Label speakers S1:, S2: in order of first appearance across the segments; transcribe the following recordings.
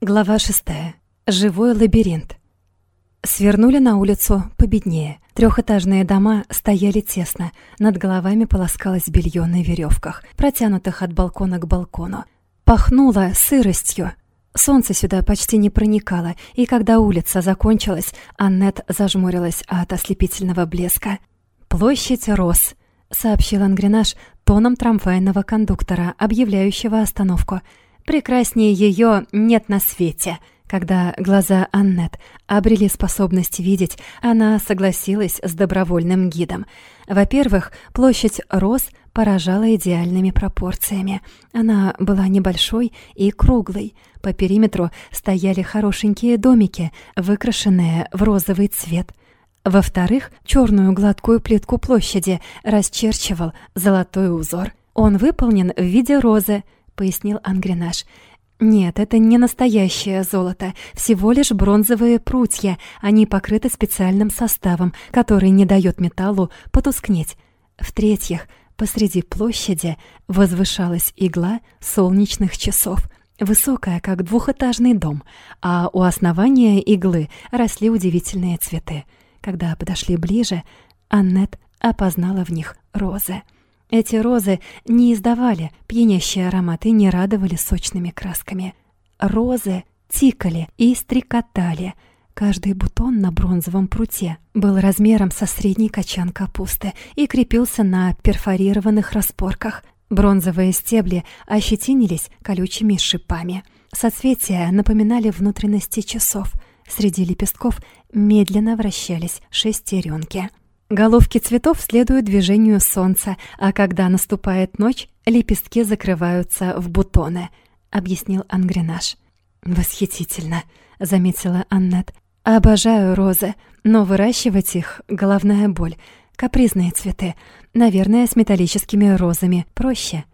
S1: Глава шестая. Живой лабиринт. Свернули на улицу победнее. Трехэтажные дома стояли тесно. Над головами полоскалось белье на веревках, протянутых от балкона к балкону. Пахнуло сыростью. Солнце сюда почти не проникало, и когда улица закончилась, Аннет зажмурилась от ослепительного блеска. «Площадь рос», — сообщил Ангренаж тоном трамвайного кондуктора, объявляющего остановку. «Прекраснее ее нет на свете». Когда глаза Аннет обрели способность видеть, она согласилась с добровольным гидом. Во-первых, площадь Рос поражала идеальными пропорциями. Она была небольшой и круглой. По периметру стояли хорошенькие домики, выкрашенные в розовый цвет. Во-вторых, черную гладкую плитку площади расчерчивал золотой узор. Он выполнен в виде розы, пояснил Ангренаж. Нет, это не настоящее золото, всего лишь бронзовые прутья. Они покрыты специальным составом, который не дает металлу потускнеть. В-третьих, посреди площади возвышалась игла солнечных часов, высокая, как двухэтажный дом, а у основания иглы росли удивительные цветы. Когда подошли ближе, Аннет опознала в них розы. Эти розы не издавали пьянящий аромат и не радовали сочными красками. Розы тикали и стрекотали. Каждый бутон на бронзовом пруте был размером со средний качан капусты и крепился на перфорированных распорках. Бронзовые стебли ощетинились колючими шипами. Соцветия напоминали внутренности часов. Среди лепестков медленно вращались шестеренки. Головки цветов следуют движению солнца, а когда наступает ночь, лепестки закрываются в бутоны, объяснил Ангренаж. Восхитительно, заметила Аннет. Обожаю розы, но выращивать их головная боль. Капризные цветы, наверное, с металлическими розами проще.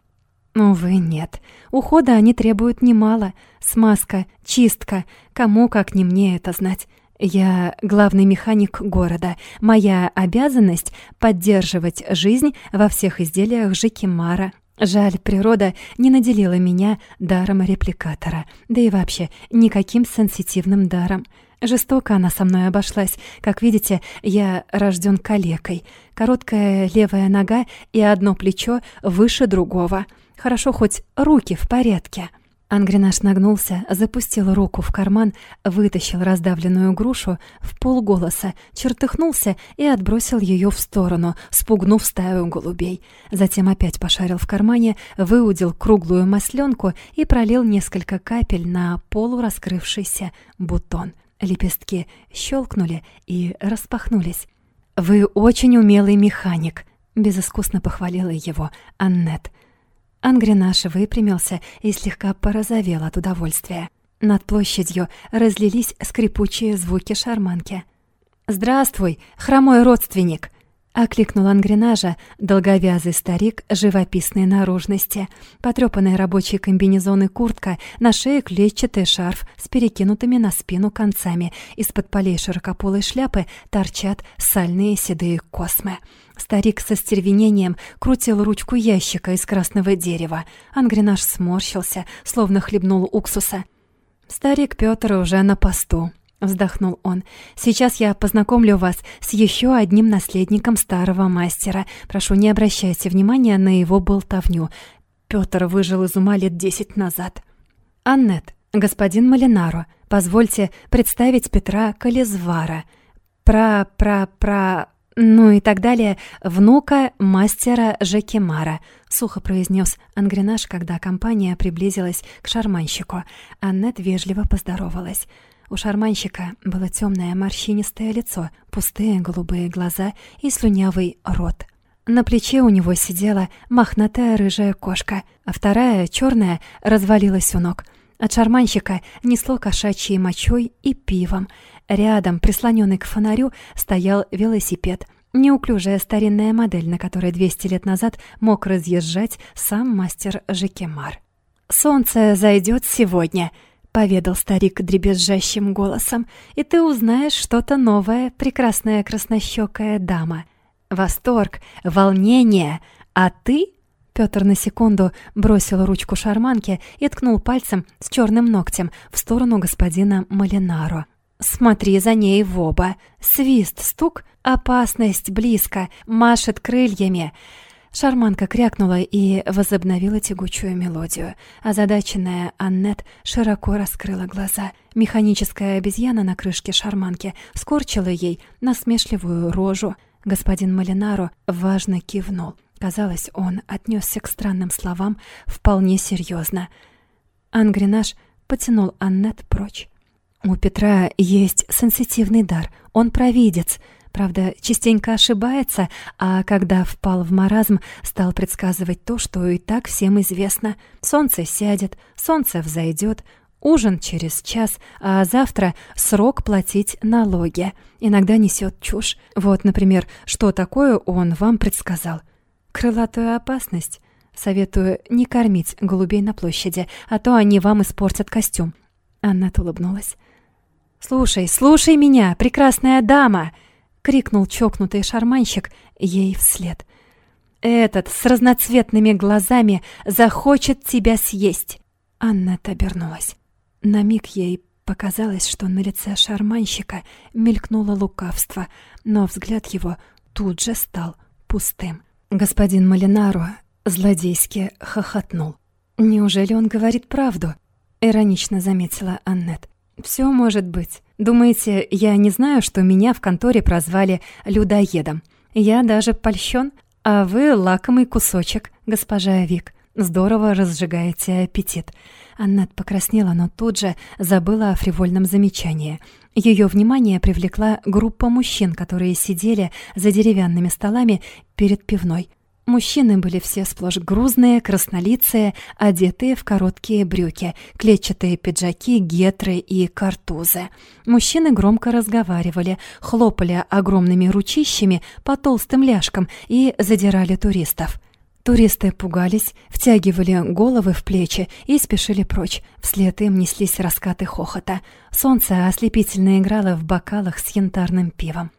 S1: Увы, нет. Ухода они требуют немало. Смазка, чистка. Кому, как не мне, это знать. Я главный механик города. Моя обязанность — поддерживать жизнь во всех изделиях Жикимара. Жаль, природа не наделила меня даром репликатора, да и вообще никаким сенситивным даром. Жестоко она со мной обошлась. Как видите, я рожден калекой. Короткая левая нога и одно плечо выше другого. Хорошо хоть руки в порядке. Ангренаж нагнулся, запустил руку в карман, вытащил раздавленную грушу в полголоса, чертыхнулся и отбросил ее в сторону, спугнув стаю голубей. Затем опять пошарил в кармане, выудил круглую масленку и пролил несколько капель на полураскрывшийся бутон. Лепестки щелкнули и распахнулись. «Вы очень умелый механик», — безыскусно похвалила его Аннет. Ангренаш выпрямился и слегка порозовел от удовольствия. Над площадью разлились скрипучие звуки шарманки. «Здравствуй, хромой родственник!» — окликнул Ангренажа долговязый старик живописной наружности. Потрёпанный рабочий комбинезон и куртка, на шее клетчатый шарф с перекинутыми на спину концами. Из-под полей широкополой шляпы торчат сальные седые космы. Старик со стервенением крутил ручку ящика из красного дерева. Ангренаж сморщился, словно хлебнул уксуса. «Старик Пётр уже на посту», — вздохнул он. «Сейчас я познакомлю вас с еще одним наследником старого мастера. Прошу, не обращайте внимания на его болтовню. Пётр выжил из ума лет десять назад». «Аннет, господин Малинаро, позвольте представить Петра Кализвара. Пра-пра-пра ну и так далее, внука мастера Жекимара, сухо произнес Ангренаж, когда компания приблизилась к шарманщику. Аннет вежливо поздоровалась. У шарманщика было темное морщинистое лицо, пустые голубые глаза и слюнявый рот. На плече у него сидела мохнатая рыжая кошка, а вторая, черная, развалилась у ног. От шарманщика несло кошачьей мочой и пивом — Рядом, прислоненный к фонарю, стоял велосипед. Неуклюжая старинная модель, на которой 200 лет назад мог разъезжать сам мастер Жекемар. «Солнце зайдет сегодня», — поведал старик дребезжащим голосом, «и ты узнаешь что-то новое, прекрасная краснощекая дама. Восторг, волнение, а ты Пётр на секунду бросил ручку шарманки и ткнул пальцем с черным ногтем в сторону господина Малинаро. «Смотри за ней в оба! Свист, стук, опасность близко, машет крыльями!» Шарманка крякнула и возобновила тягучую мелодию. Озадаченная Аннет широко раскрыла глаза. Механическая обезьяна на крышке шарманки скорчила ей насмешливую рожу. Господин Малинаро важно кивнул. Казалось, он отнесся к странным словам вполне серьезно. Ангренаж потянул Аннет прочь. У Петра есть сенситивный дар, он провидец — Правда, частенько ошибается, а когда впал в маразм, стал предсказывать то, что и так всем известно. Солнце сядет, солнце взойдет, ужин через час, а завтра срок платить налоги. Иногда несет чушь. Вот, например, что такое он вам предсказал. Крылатую опасность. Советую не кормить голубей на площади, а то они вам испортят костюм. Анна улыбнулась. «Слушай, слушай меня, прекрасная дама!» Крикнул чокнутый шарманщик ей вслед. Этот с разноцветными глазами захочет тебя съесть. Анна обернулась. На миг ей показалось, что на лице шарманщика мелькнуло лукавство, но взгляд его тут же стал пустым. Господин Малинаро злодейски хохотнул. «Неужели он говорит правду?» — иронично заметила Аннет. «Все может быть. Думаете, я не знаю, что меня в конторе прозвали людоедом? Я даже польщен, а вы лакомый кусочек, госпожа Вик. Здорово разжигаете аппетит». Аннет покраснела, но тут же забыла о фривольном замечании. Ее внимание привлекла группа мужчин, которые сидели за деревянными столами перед пивной. Мужчины были все сплошь грузные, краснолицые, одетые в короткие брюки, клетчатые пиджаки, гетры и картузы. Мужчины громко разговаривали, хлопали огромными ручищами по толстым ляжкам и задирали туристов. Туристы пугались, втягивали головы в плечи и спешили прочь. Вслед им неслись раскаты хохота. Солнце ослепительно играло в бокалах с янтарным пивом.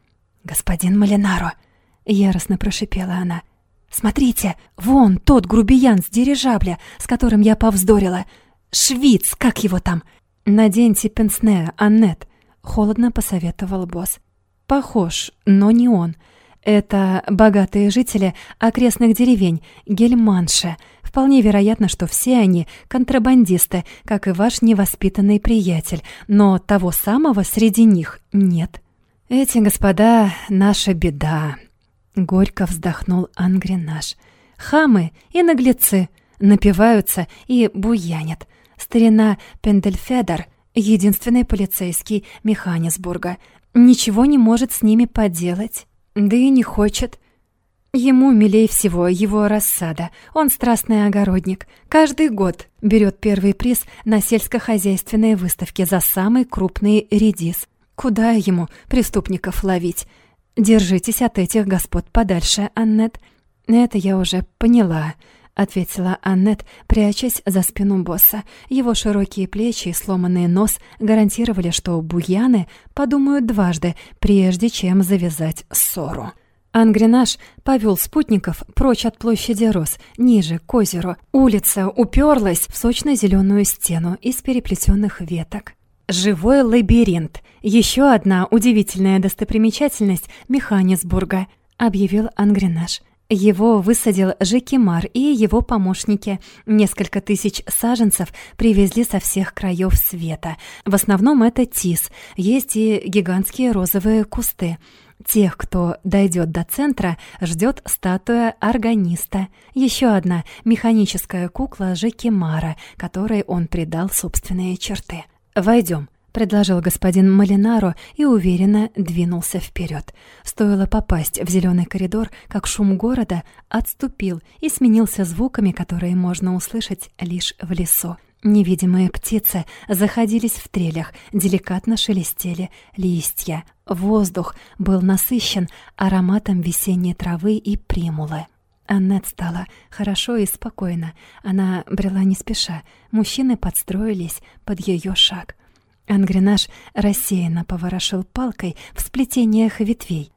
S1: «Господин Малинаро!» — яростно прошипела она — Смотрите, вон тот грубиян с дирижабля, с которым я повздорила. Швиц, как его там? Наденьте пенсне, Аннет, холодно посоветовал босс. Похож, но не он. Это богатые жители окрестных деревень Гельманше. Вполне вероятно, что все они контрабандисты, как и ваш невоспитанный приятель, но того самого среди них нет. Эти господа — наша беда, Горько вздохнул Ангренаж. Хамы и наглецы напиваются и буянят. Старина Пендельфедер, единственный полицейский Механисбурга, ничего не может с ними поделать. Да и не хочет. Ему милей всего его рассада. Он страстный огородник. Каждый год берет первый приз на сельскохозяйственной выставке за самый крупный редис. Куда ему преступников ловить? «Держитесь от этих господ подальше, Аннет». «Это я уже поняла», — ответила Аннет, прячась за спину босса. Его широкие плечи и сломанный нос гарантировали, что буяны подумают дважды, прежде чем завязать ссору. Ангренаж повел спутников прочь от площади Рос, ниже, к озеру. Улица уперлась в сочно-зеленую стену из переплетенных веток. Живой лабиринт. Еще одна удивительная достопримечательность Механисбурга, объявил Ангренаж. Его высадил Жекимар и его помощники. Несколько тысяч саженцев привезли со всех краев света. В основном это тис. Есть и гигантские розовые кусты. Тех, кто дойдет до центра, ждет статуя органиста. Еще одна механическая кукла Жекимара, которой он придал собственные черты. «Войдем», — предложил господин Малинаро и уверенно двинулся вперед. Стоило попасть в зеленый коридор, как шум города отступил и сменился звуками, которые можно услышать лишь в лесу. Невидимые птицы заходились в трелях, деликатно шелестели листья. Воздух был насыщен ароматом весенней травы и примулы. Аннет стала хорошо и спокойно. Она брела не спеша. Мужчины подстроились под ее шаг. Ангренаж рассеянно поворошил палкой в сплетениях ветвей.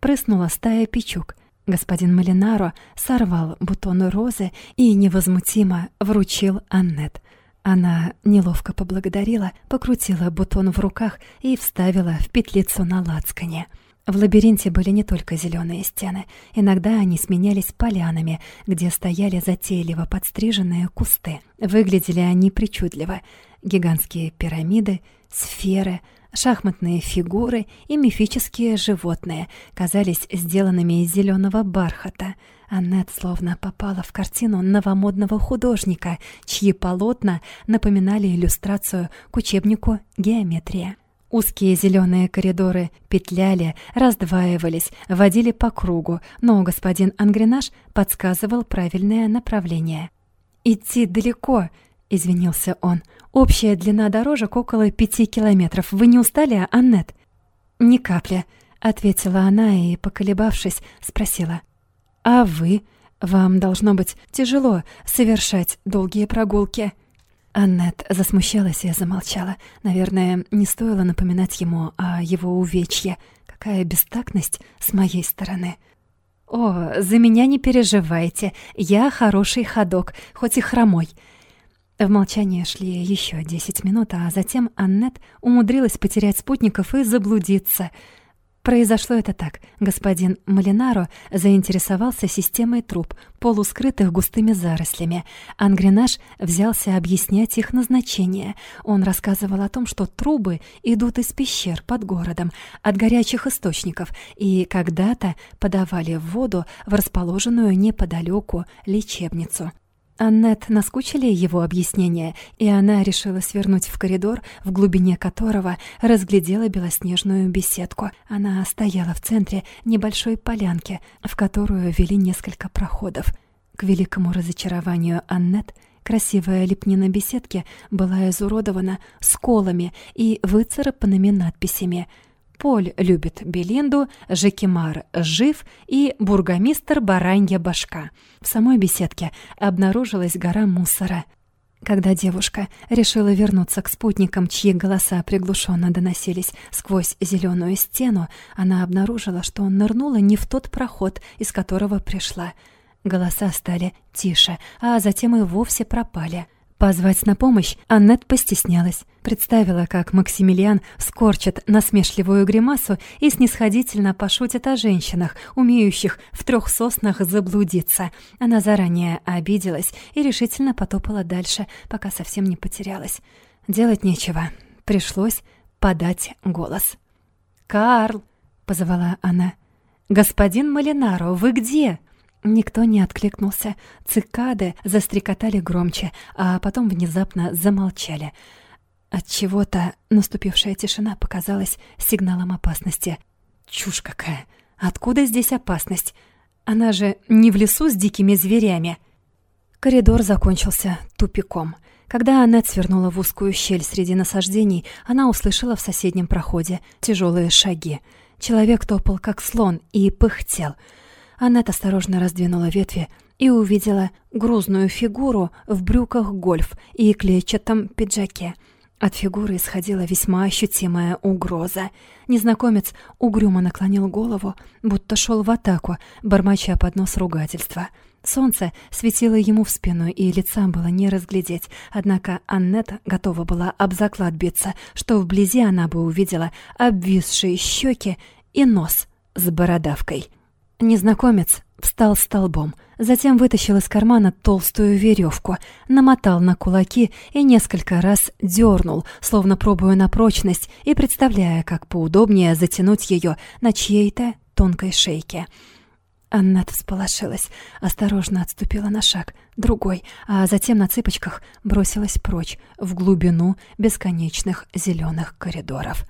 S1: Прыснула стая печук. Господин Малинаро сорвал бутоны розы и невозмутимо вручил Аннет. Она неловко поблагодарила, покрутила бутон в руках и вставила в петлицу на лацкане. В лабиринте были не только зеленые стены. Иногда они сменялись полянами, где стояли затейливо подстриженные кусты. Выглядели они причудливо. Гигантские пирамиды, сферы, шахматные фигуры и мифические животные казались сделанными из зеленого бархата. Аннет словно попала в картину новомодного художника, чьи полотна напоминали иллюстрацию к учебнику «Геометрия». Узкие зеленые коридоры петляли, раздваивались, водили по кругу, но господин Ангренаж подсказывал правильное направление. «Идти далеко», — извинился он. «Общая длина дорожек около пяти километров. Вы не устали, Аннет?» «Ни капли», — ответила она и, поколебавшись, спросила. «А вы? Вам должно быть тяжело совершать долгие прогулки». Аннет засмущалась и замолчала. Наверное, не стоило напоминать ему о его увечье. Какая бестактность с моей стороны. «О, за меня не переживайте. Я хороший ходок, хоть и хромой». В молчании шли еще десять минут, а затем Аннет умудрилась потерять спутников и заблудиться — Произошло это так. Господин Малинаро заинтересовался системой труб, полускрытых густыми зарослями. Ангренаж взялся объяснять их назначение. Он рассказывал о том, что трубы идут из пещер под городом, от горячих источников, и когда-то подавали воду в расположенную неподалеку лечебницу. Аннет наскучили его объяснения, и она решила свернуть в коридор, в глубине которого разглядела белоснежную беседку. Она стояла в центре небольшой полянки, в которую вели несколько проходов. К великому разочарованию Аннет красивая лепнина беседки была изуродована сколами и выцарапанными надписями — Поль любит Белинду, Жекимар жив и бургомистр Баранья башка. В самой беседке обнаружилась гора мусора. Когда девушка решила вернуться к спутникам, чьи голоса приглушенно доносились сквозь зеленую стену, она обнаружила, что нырнула не в тот проход, из которого пришла. Голоса стали тише, а затем и вовсе пропали. Позвать на помощь Аннет постеснялась. Представила, как Максимилиан скорчит насмешливую гримасу и снисходительно пошутит о женщинах, умеющих в трех соснах заблудиться. Она заранее обиделась и решительно потопала дальше, пока совсем не потерялась. Делать нечего. Пришлось подать голос. «Карл!» — позвала она. «Господин Малинаро, вы где?» Никто не откликнулся. Цикады застрекотали громче, а потом внезапно замолчали. От чего-то наступившая тишина показалась сигналом опасности. Чушь какая! Откуда здесь опасность? Она же не в лесу с дикими зверями. Коридор закончился тупиком. Когда Аннет свернула в узкую щель среди насаждений, она услышала в соседнем проходе тяжелые шаги. Человек топал, как слон, и пыхтел — Аннет осторожно раздвинула ветви и увидела грузную фигуру в брюках гольф и клетчатом пиджаке. От фигуры исходила весьма ощутимая угроза. Незнакомец угрюмо наклонил голову, будто шел в атаку, бормоча под нос ругательства. Солнце светило ему в спину, и лица было не разглядеть, однако Аннет готова была об заклад биться, что вблизи она бы увидела обвисшие щеки и нос с бородавкой. Незнакомец встал столбом, затем вытащил из кармана толстую веревку, намотал на кулаки и несколько раз дернул, словно пробуя на прочность и представляя, как поудобнее затянуть ее на чьей-то тонкой шейке. Аннат всполошилась, осторожно отступила на шаг, другой, а затем на цыпочках бросилась прочь, в глубину бесконечных зеленых коридоров.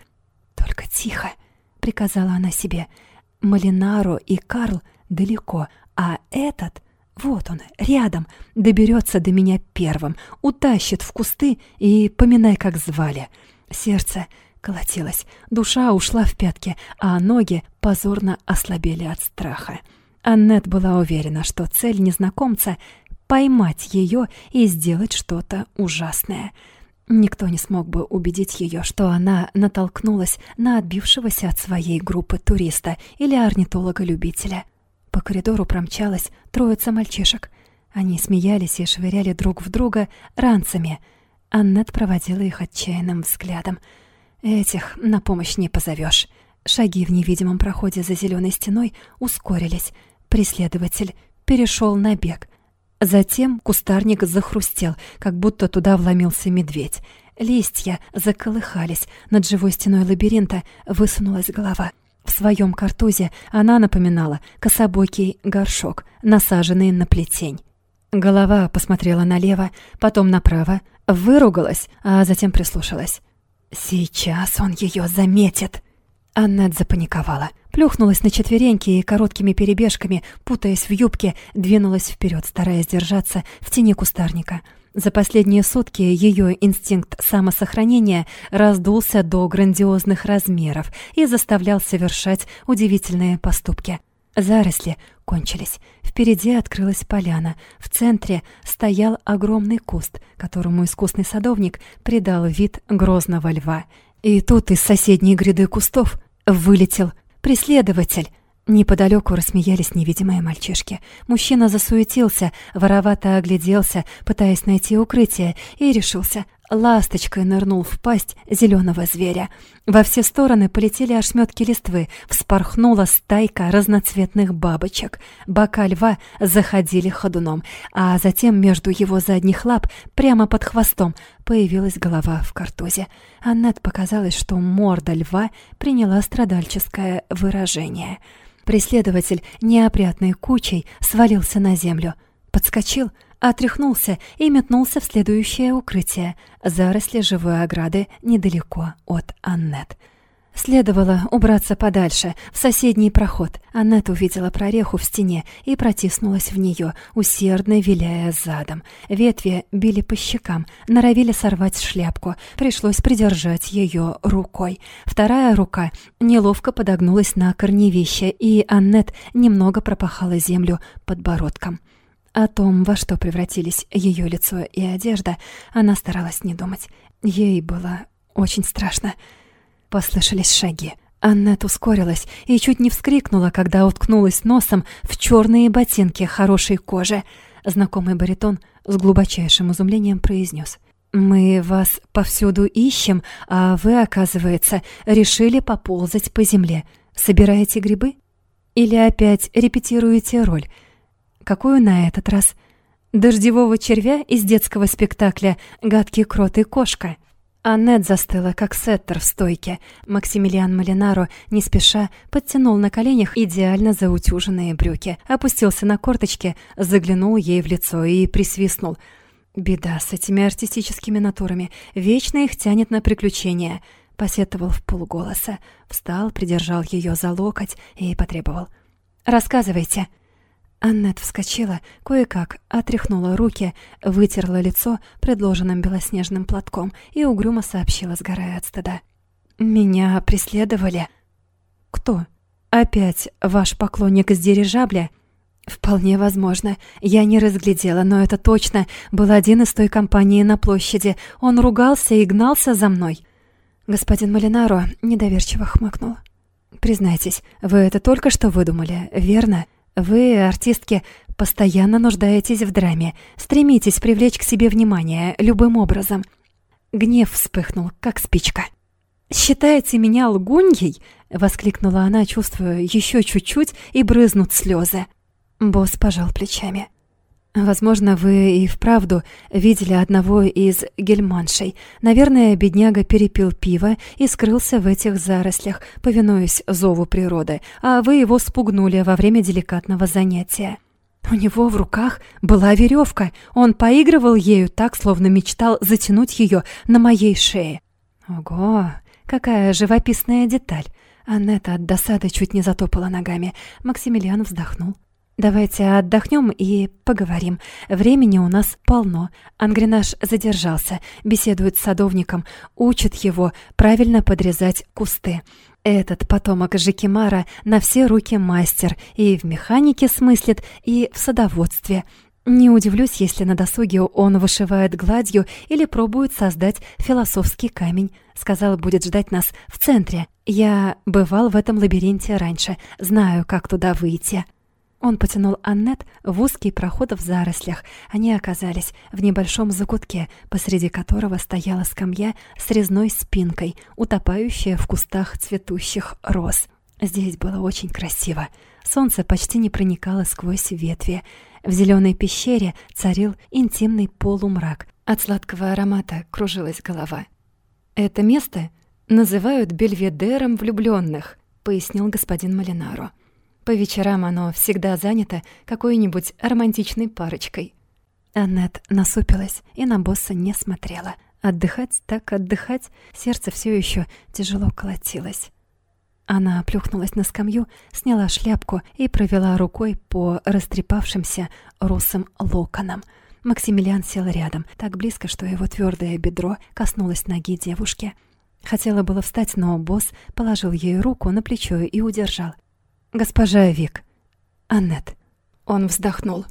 S1: «Только тихо!» — приказала она себе — Малинаро и Карл далеко, а этот, вот он, рядом, доберется до меня первым, утащит в кусты и поминай, как звали. Сердце колотилось, душа ушла в пятки, а ноги позорно ослабели от страха. Аннет была уверена, что цель незнакомца — поймать ее и сделать что-то ужасное — Никто не смог бы убедить ее, что она натолкнулась на отбившегося от своей группы туриста или орнитолога-любителя. По коридору промчалась троица мальчишек. Они смеялись и швыряли друг в друга ранцами. Аннет проводила их отчаянным взглядом. Этих на помощь не позовешь. Шаги в невидимом проходе за зеленой стеной ускорились. Преследователь перешел на бег. Затем кустарник захрустел, как будто туда вломился медведь. Листья заколыхались, над живой стеной лабиринта высунулась голова. В своем картузе она напоминала кособокий горшок, насаженный на плетень. Голова посмотрела налево, потом направо, выругалась, а затем прислушалась. «Сейчас он ее заметит!» Аннет запаниковала, плюхнулась на четвереньки и короткими перебежками, путаясь в юбке, двинулась вперед, стараясь держаться в тени кустарника — за последние сутки ее инстинкт самосохранения раздулся до грандиозных размеров и заставлял совершать удивительные поступки. Заросли кончились. Впереди открылась поляна. В центре стоял огромный куст, которому искусный садовник придал вид грозного льва. И тут из соседней гряды кустов вылетел преследователь. Неподалеку рассмеялись невидимые мальчишки. Мужчина засуетился, воровато огляделся, пытаясь найти укрытие, и решился. Ласточкой нырнул в пасть зеленого зверя. Во все стороны полетели ошметки листвы, вспорхнула стайка разноцветных бабочек. Бока льва заходили ходуном, а затем между его задних лап, прямо под хвостом, появилась голова в картузе. Аннет показалось, что морда льва приняла страдальческое выражение — Преследователь неопрятной кучей свалился на землю, подскочил, отряхнулся и метнулся в следующее укрытие, заросли живой ограды недалеко от Аннет. Следовало убраться подальше, в соседний проход. Аннет увидела прореху в стене и протиснулась в нее, усердно виляя задом. Ветви били по щекам, норовили сорвать шляпку. Пришлось придержать ее рукой. Вторая рука неловко подогнулась на корневище, и Аннет немного пропахала землю подбородком. О том, во что превратились ее лицо и одежда, она старалась не думать. Ей было очень страшно. Послышались шаги. Аннет ускорилась и чуть не вскрикнула, когда уткнулась носом в черные ботинки хорошей кожи. Знакомый баритон с глубочайшим изумлением произнес. «Мы вас повсюду ищем, а вы, оказывается, решили поползать по земле. Собираете грибы? Или опять репетируете роль? Какую на этот раз? Дождевого червя из детского спектакля «Гадкий крот и кошка»?» Аннет застыла, как сеттер в стойке. Максимилиан Малинаро, не спеша, подтянул на коленях идеально заутюженные брюки, опустился на корточки, заглянул ей в лицо и присвистнул. «Беда с этими артистическими натурами. Вечно их тянет на приключения», — посетовал в полголоса. Встал, придержал ее за локоть и потребовал. «Рассказывайте». Аннет вскочила, кое-как отряхнула руки, вытерла лицо предложенным белоснежным платком и угрюмо сообщила, сгорая от стыда. «Меня преследовали». «Кто? Опять ваш поклонник из дирижабля?» «Вполне возможно. Я не разглядела, но это точно был один из той компании на площади. Он ругался и гнался за мной». Господин Малинаро недоверчиво хмыкнул. «Признайтесь, вы это только что выдумали, верно?» Вы, артистки, постоянно нуждаетесь в драме, стремитесь привлечь к себе внимание любым образом. Гнев вспыхнул, как спичка. «Считаете меня лгуньей?» — воскликнула она, чувствуя еще чуть-чуть, и брызнут слезы. Босс пожал плечами. Возможно, вы и вправду видели одного из гельманшей. Наверное, бедняга перепил пиво и скрылся в этих зарослях, повинуясь зову природы, а вы его спугнули во время деликатного занятия. У него в руках была веревка. Он поигрывал ею так, словно мечтал затянуть ее на моей шее. Ого, какая живописная деталь. Аннета от досады чуть не затопала ногами. Максимилиан вздохнул. «Давайте отдохнем и поговорим. Времени у нас полно. Ангренаж задержался, беседует с садовником, учит его правильно подрезать кусты. Этот потомок Жикимара на все руки мастер и в механике смыслит, и в садоводстве. Не удивлюсь, если на досуге он вышивает гладью или пробует создать философский камень. Сказал, будет ждать нас в центре. Я бывал в этом лабиринте раньше, знаю, как туда выйти». Он потянул Аннет в узкий проход в зарослях. Они оказались в небольшом закутке, посреди которого стояла скамья с резной спинкой, утопающая в кустах цветущих роз. Здесь было очень красиво. Солнце почти не проникало сквозь ветви. В зеленой пещере царил интимный полумрак. От сладкого аромата кружилась голова. «Это место называют бельведером влюбленных», — пояснил господин Малинаро. По вечерам оно всегда занято какой-нибудь романтичной парочкой. Аннет насупилась и на босса не смотрела. Отдыхать так отдыхать, сердце все еще тяжело колотилось. Она плюхнулась на скамью, сняла шляпку и провела рукой по растрепавшимся русым локонам. Максимилиан сел рядом, так близко, что его твердое бедро коснулось ноги девушки. Хотела было встать, но босс положил ей руку на плечо и удержал. «Госпожа Вик». «Аннет». Он вздохнул.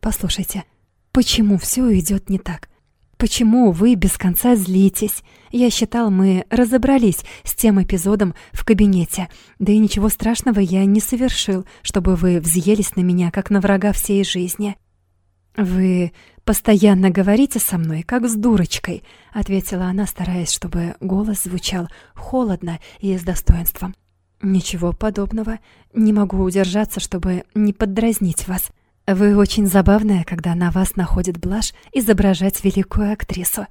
S1: «Послушайте, почему все идет не так? Почему вы без конца злитесь? Я считал, мы разобрались с тем эпизодом в кабинете. Да и ничего страшного я не совершил, чтобы вы взъелись на меня, как на врага всей жизни». «Вы постоянно говорите со мной, как с дурочкой», — ответила она, стараясь, чтобы голос звучал холодно и с достоинством. «Ничего подобного. Не могу удержаться, чтобы не поддразнить вас. Вы очень забавная, когда на вас находит блажь изображать великую актрису.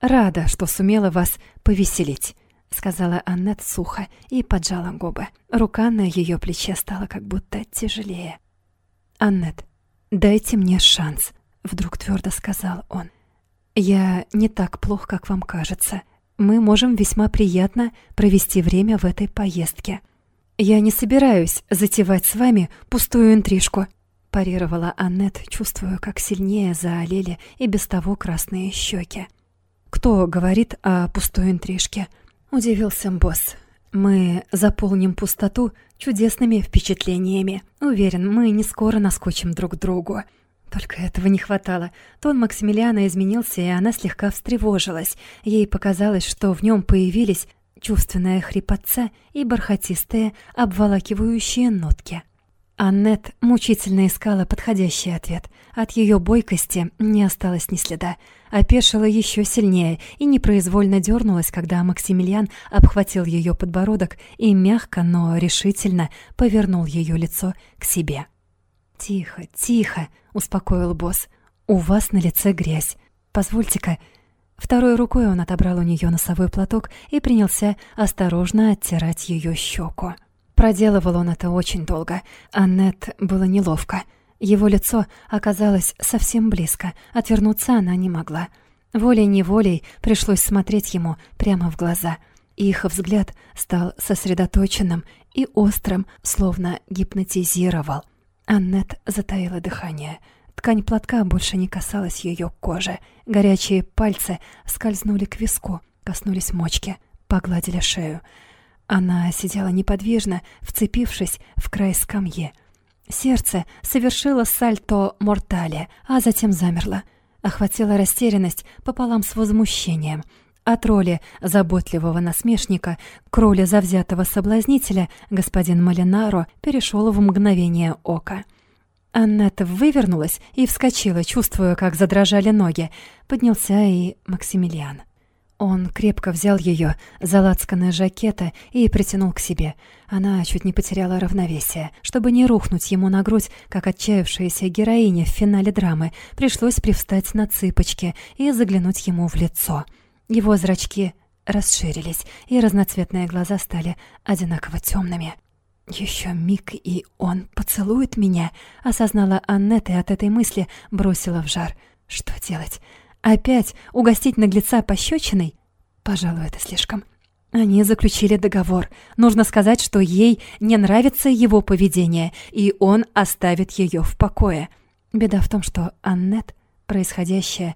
S1: Рада, что сумела вас повеселить», — сказала Аннет сухо и поджала губы. Рука на ее плече стала как будто тяжелее. «Аннет, дайте мне шанс», — вдруг твердо сказал он. «Я не так плох, как вам кажется. Мы можем весьма приятно провести время в этой поездке». «Я не собираюсь затевать с вами пустую интрижку», — парировала Аннет, чувствуя, как сильнее заолели и без того красные щеки. «Кто говорит о пустой интрижке?» — удивился босс. «Мы заполним пустоту чудесными впечатлениями. Уверен, мы не скоро наскочим друг другу». Только этого не хватало. Тон Максимилиана изменился, и она слегка встревожилась. Ей показалось, что в нем появились чувственная хрипотца и бархатистые, обволакивающие нотки. Аннет мучительно искала подходящий ответ. От ее бойкости не осталось ни следа. Опешила еще сильнее и непроизвольно дернулась, когда Максимилиан обхватил ее подбородок и мягко, но решительно повернул ее лицо к себе. «Тихо, тихо», — успокоил босс. «У вас на лице грязь. Позвольте-ка Второй рукой он отобрал у нее носовой платок и принялся осторожно оттирать ее щеку. Проделывал он это очень долго. Аннет было неловко. Его лицо оказалось совсем близко, отвернуться она не могла. Волей-неволей пришлось смотреть ему прямо в глаза. Их взгляд стал сосредоточенным и острым, словно гипнотизировал. Аннет затаила дыхание — Ткань платка больше не касалась ее кожи. Горячие пальцы скользнули к виску, коснулись мочки, погладили шею. Она сидела неподвижно, вцепившись в край скамьи. Сердце совершило сальто мортале, а затем замерло. Охватила растерянность пополам с возмущением. От роли заботливого насмешника к роли завзятого соблазнителя господин Малинаро перешел в мгновение ока — Аннета вывернулась и вскочила, чувствуя, как задрожали ноги. Поднялся и Максимилиан. Он крепко взял ее за лацканы жакета и притянул к себе. Она чуть не потеряла равновесие. Чтобы не рухнуть ему на грудь, как отчаявшаяся героиня в финале драмы, пришлось привстать на цыпочки и заглянуть ему в лицо. Его зрачки расширились, и разноцветные глаза стали одинаково темными. Еще миг, и он поцелует меня, осознала Аннет и от этой мысли бросила в жар. Что делать? Опять угостить наглеца пощечиной? Пожалуй, это слишком. Они заключили договор. Нужно сказать, что ей не нравится его поведение, и он оставит ее в покое. Беда в том, что Аннет происходящее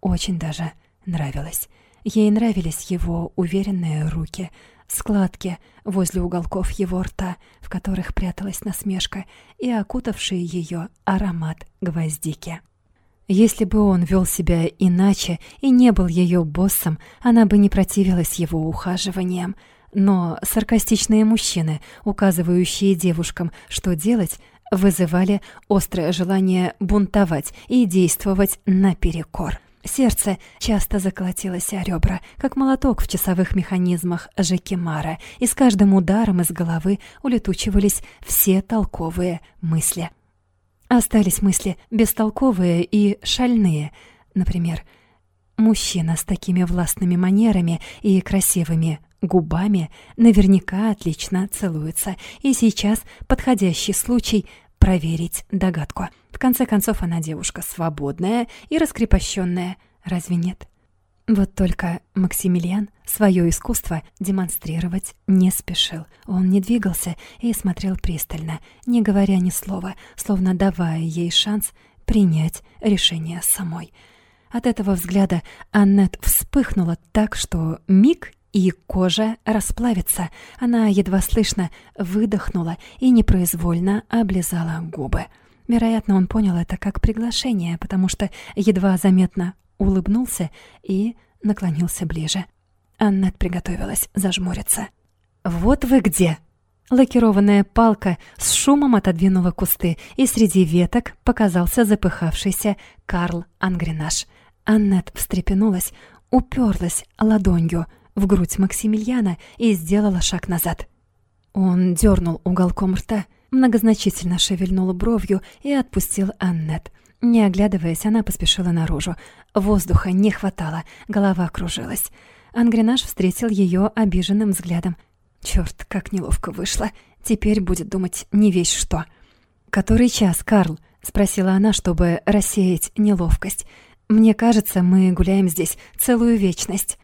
S1: очень даже нравилось. Ей нравились его уверенные руки — складки возле уголков его рта, в которых пряталась насмешка, и окутавший ее аромат гвоздики. Если бы он вел себя иначе и не был ее боссом, она бы не противилась его ухаживаниям. Но саркастичные мужчины, указывающие девушкам, что делать, вызывали острое желание бунтовать и действовать наперекор. Сердце часто заколотилось о ребра, как молоток в часовых механизмах Жекимара, и с каждым ударом из головы улетучивались все толковые мысли. Остались мысли бестолковые и шальные. Например, мужчина с такими властными манерами и красивыми губами наверняка отлично целуется, и сейчас подходящий случай проверить догадку. В конце концов, она девушка свободная и раскрепощенная, разве нет? Вот только Максимилиан свое искусство демонстрировать не спешил. Он не двигался и смотрел пристально, не говоря ни слова, словно давая ей шанс принять решение самой. От этого взгляда Аннет вспыхнула так, что миг и кожа расплавится. Она едва слышно выдохнула и непроизвольно облизала губы. Вероятно, он понял это как приглашение, потому что едва заметно улыбнулся и наклонился ближе. Аннет приготовилась зажмуриться. «Вот вы где!» Лакированная палка с шумом отодвинула кусты, и среди веток показался запыхавшийся Карл Ангренаш. Аннет встрепенулась, уперлась ладонью в грудь Максимилиана и сделала шаг назад. Он дернул уголком рта, многозначительно шевельнул бровью и отпустил Аннет. Не оглядываясь, она поспешила наружу. Воздуха не хватало, голова кружилась. Ангренаж встретил ее обиженным взглядом. Черт, как неловко вышло. Теперь будет думать не весь что. «Который час, Карл?» — спросила она, чтобы рассеять неловкость. «Мне кажется, мы гуляем здесь целую вечность».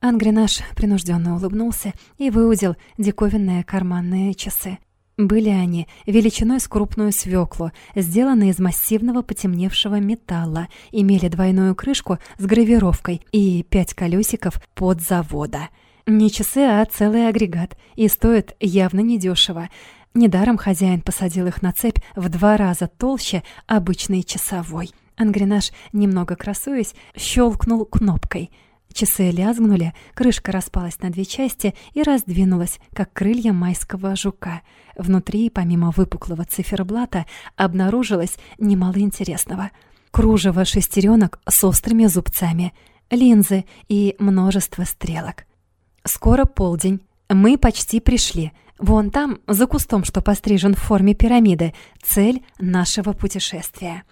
S1: Ангренаж принужденно улыбнулся и выудил диковинные карманные часы. Были они величиной с крупную свеклу, сделаны из массивного потемневшего металла, имели двойную крышку с гравировкой и пять колесиков под завода. Не часы, а целый агрегат, и стоят явно недешево. Недаром хозяин посадил их на цепь в два раза толще обычной часовой. Ангренаж, немного красуясь, щелкнул кнопкой — Часы лязгнули, крышка распалась на две части и раздвинулась, как крылья майского жука. Внутри, помимо выпуклого циферблата, обнаружилось немало интересного. Кружево шестеренок с острыми зубцами, линзы и множество стрелок. Скоро полдень. Мы почти пришли. Вон там, за кустом, что пострижен в форме пирамиды, цель нашего путешествия.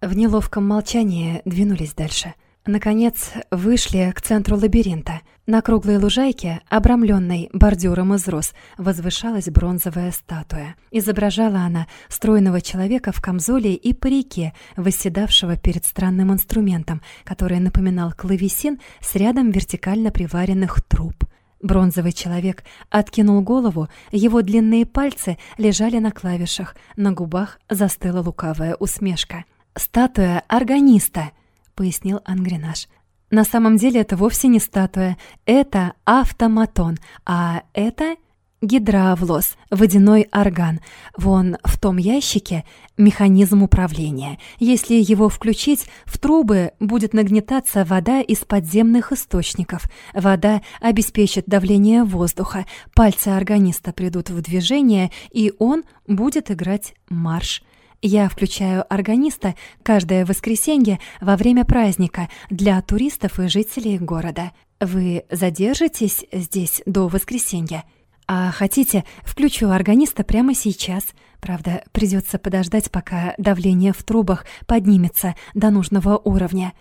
S1: В неловком молчании двинулись дальше — Наконец, вышли к центру лабиринта. На круглой лужайке, обрамленной бордюром из роз, возвышалась бронзовая статуя. Изображала она стройного человека в камзоле и парике, восседавшего перед странным инструментом, который напоминал клавесин с рядом вертикально приваренных труб. Бронзовый человек откинул голову, его длинные пальцы лежали на клавишах, на губах застыла лукавая усмешка. «Статуя органиста!» Пояснил Ангренаж. На самом деле это вовсе не статуя, это автоматон, а это гидравлос, водяной орган. Вон в том ящике механизм управления. Если его включить, в трубы будет нагнетаться вода из подземных источников. Вода обеспечит давление воздуха, пальцы органиста придут в движение, и он будет играть марш. Я включаю органиста каждое воскресенье во время праздника для туристов и жителей города. Вы задержитесь здесь до воскресенья? А хотите, включу органиста прямо сейчас. Правда, придется подождать, пока давление в трубах поднимется до нужного уровня.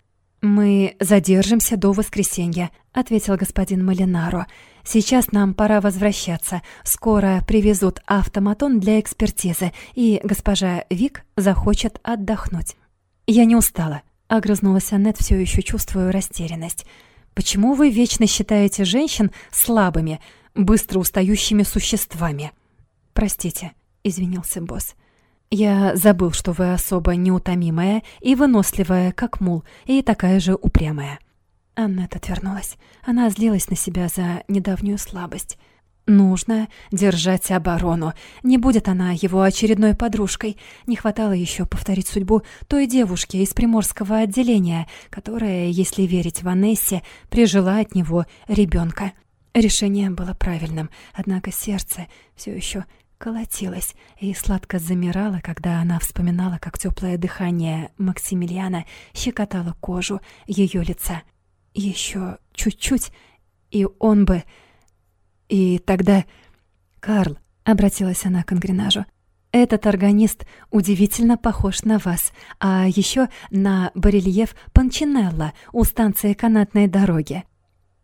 S1: «Мы задержимся до воскресенья», — ответил господин Малинаро. «Сейчас нам пора возвращаться. Скоро привезут автоматон для экспертизы, и госпожа Вик захочет отдохнуть». «Я не устала», — огрызнулась Аннет, все еще чувствую растерянность. «Почему вы вечно считаете женщин слабыми, быстро устающими существами?» «Простите», — извинился босс. «Я забыл, что вы особо неутомимая и выносливая, как мул, и такая же упрямая». Аннет отвернулась. Она злилась на себя за недавнюю слабость. Нужно держать оборону. Не будет она его очередной подружкой. Не хватало еще повторить судьбу той девушки из приморского отделения, которая, если верить Ванессе, прижила от него ребенка. Решение было правильным, однако сердце все еще колотилось и сладко замирало, когда она вспоминала, как теплое дыхание Максимилиана щекотало кожу ее лица. Еще чуть-чуть, и он бы... И тогда... «Карл», — обратилась она к Ангренажу, — «этот органист удивительно похож на вас, а еще на барельеф Панчинелла у станции канатной дороги».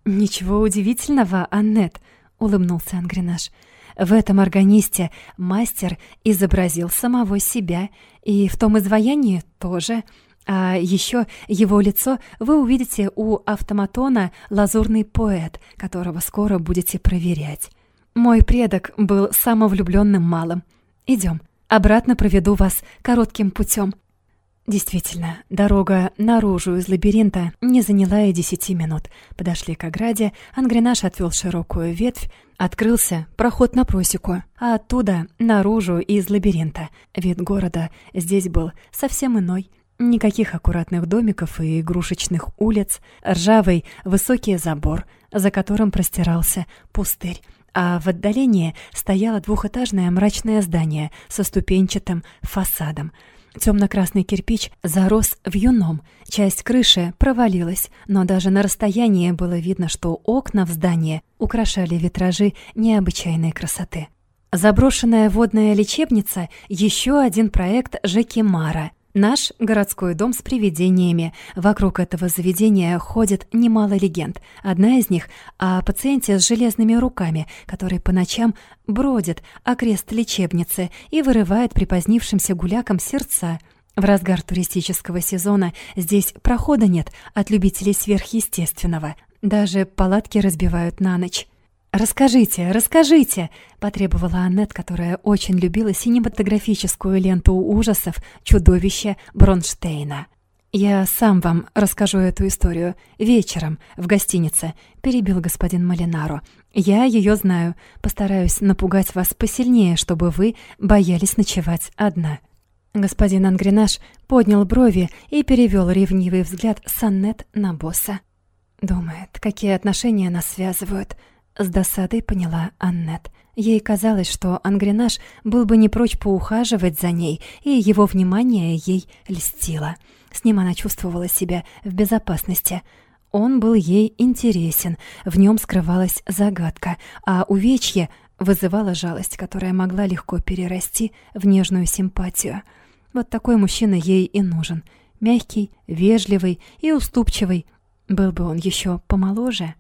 S1: «Ничего удивительного, Аннет», — улыбнулся Ангренаж. В этом органисте мастер изобразил самого себя, и в том изваянии тоже. А еще его лицо вы увидите у автоматона «Лазурный поэт», которого скоро будете проверять. Мой предок был самовлюбленным малым. Идем, обратно проведу вас коротким путем. Действительно, дорога наружу из лабиринта не заняла и десяти минут. Подошли к ограде, Ангренаж отвел широкую ветвь, открылся проход на просеку, а оттуда наружу из лабиринта. Вид города здесь был совсем иной. Никаких аккуратных домиков и игрушечных улиц, ржавый высокий забор, за которым простирался пустырь, а в отдалении стояло двухэтажное мрачное здание со ступенчатым фасадом — Темно-красный кирпич зарос вьюном, часть крыши провалилась, но даже на расстоянии было видно, что окна в здании украшали витражи необычайной красоты. Заброшенная водная лечебница — еще один проект Жеки Мара — Наш городской дом с привидениями. Вокруг этого заведения ходит немало легенд. Одна из них о пациенте с железными руками, который по ночам бродит окрест лечебницы и вырывает припозднившимся гулякам сердца. В разгар туристического сезона здесь прохода нет от любителей сверхъестественного. Даже палатки разбивают на ночь. «Расскажите, расскажите!» — потребовала Аннет, которая очень любила синематографическую ленту ужасов «Чудовище Бронштейна». «Я сам вам расскажу эту историю. Вечером, в гостинице», — перебил господин Малинаро. «Я ее знаю. Постараюсь напугать вас посильнее, чтобы вы боялись ночевать одна». Господин Ангренаж поднял брови и перевел ревнивый взгляд с Аннет на босса. «Думает, какие отношения нас связывают», с досадой поняла Аннет. Ей казалось, что Ангренаж был бы не прочь поухаживать за ней, и его внимание ей льстило. С ним она чувствовала себя в безопасности. Он был ей интересен, в нем скрывалась загадка, а увечье вызывало жалость, которая могла легко перерасти в нежную симпатию. Вот такой мужчина ей и нужен. Мягкий, вежливый и уступчивый. Был бы он еще помоложе.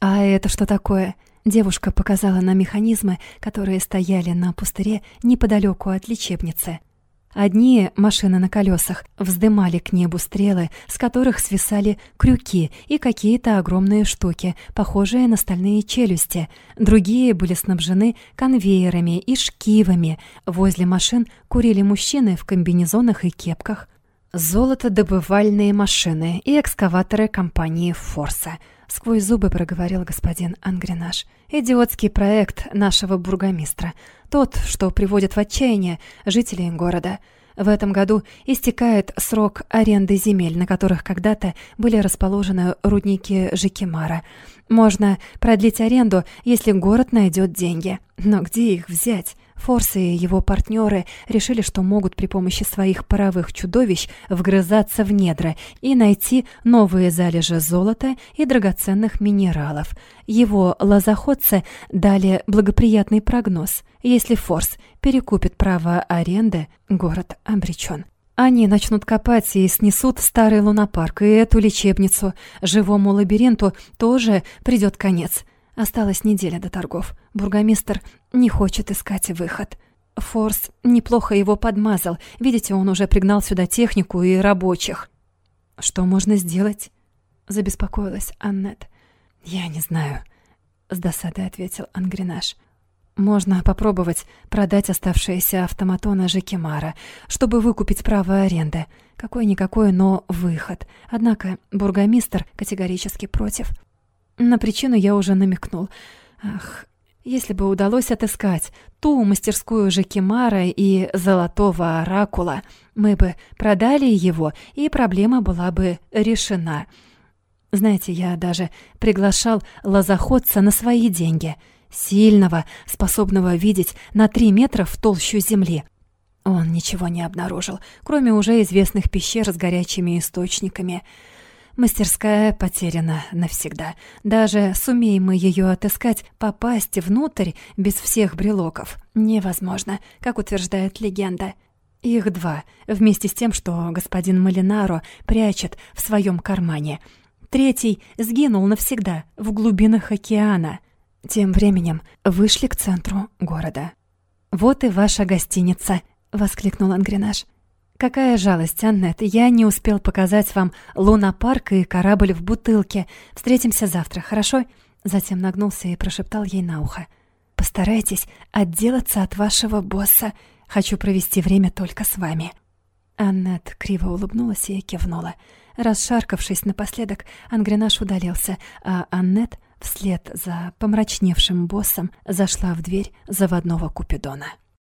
S1: «А это что такое?» Девушка показала на механизмы, которые стояли на пустыре неподалеку от лечебницы. Одни машины на колесах вздымали к небу стрелы, с которых свисали крюки и какие-то огромные штуки, похожие на стальные челюсти. Другие были снабжены конвейерами и шкивами. Возле машин курили мужчины в комбинезонах и кепках. Золотодобывальные машины и экскаваторы компании «Форса» сквозь зубы проговорил господин Ангренаж. Идиотский проект нашего бургомистра. Тот, что приводит в отчаяние жителей города. В этом году истекает срок аренды земель, на которых когда-то были расположены рудники Жикимара. Можно продлить аренду, если город найдет деньги. Но где их взять? Форс и его партнеры решили, что могут при помощи своих паровых чудовищ вгрызаться в недра и найти новые залежи золота и драгоценных минералов. Его лозоходцы дали благоприятный прогноз. Если Форс перекупит право аренды, город обречен. Они начнут копать и снесут старый лунопарк и эту лечебницу. Живому лабиринту тоже придет конец. Осталась неделя до торгов. Бургомистр не хочет искать выход. Форс неплохо его подмазал. Видите, он уже пригнал сюда технику и рабочих. Что можно сделать? Забеспокоилась Аннет. Я не знаю, с досадой ответил Ангренаж. Можно попробовать продать оставшиеся автоматоны Жекимара, чтобы выкупить право аренды. Какой-никакой, но выход. Однако бургомистр категорически против. На причину я уже намекнул. Ах, если бы удалось отыскать ту мастерскую Жекимара и золотого оракула, мы бы продали его, и проблема была бы решена. Знаете, я даже приглашал лозоходца на свои деньги. сильного, способного видеть на три метра в толщу земли. Он ничего не обнаружил, кроме уже известных пещер с горячими источниками. Мастерская потеряна навсегда. Даже сумеем мы ее отыскать, попасть внутрь без всех брелоков невозможно, как утверждает легенда. Их два, вместе с тем, что господин Малинаро прячет в своем кармане. Третий сгинул навсегда в глубинах океана. Тем временем вышли к центру города. «Вот и ваша гостиница», — воскликнул Ангренаж. «Какая жалость, Аннет, я не успел показать вам лунопарк и корабль в бутылке. Встретимся завтра, хорошо?» Затем нагнулся и прошептал ей на ухо. «Постарайтесь отделаться от вашего босса. Хочу провести время только с вами». Аннет криво улыбнулась и кивнула. Расшаркавшись напоследок, Ангренаж удалился, а Аннет вслед за помрачневшим боссом зашла в дверь заводного Купидона.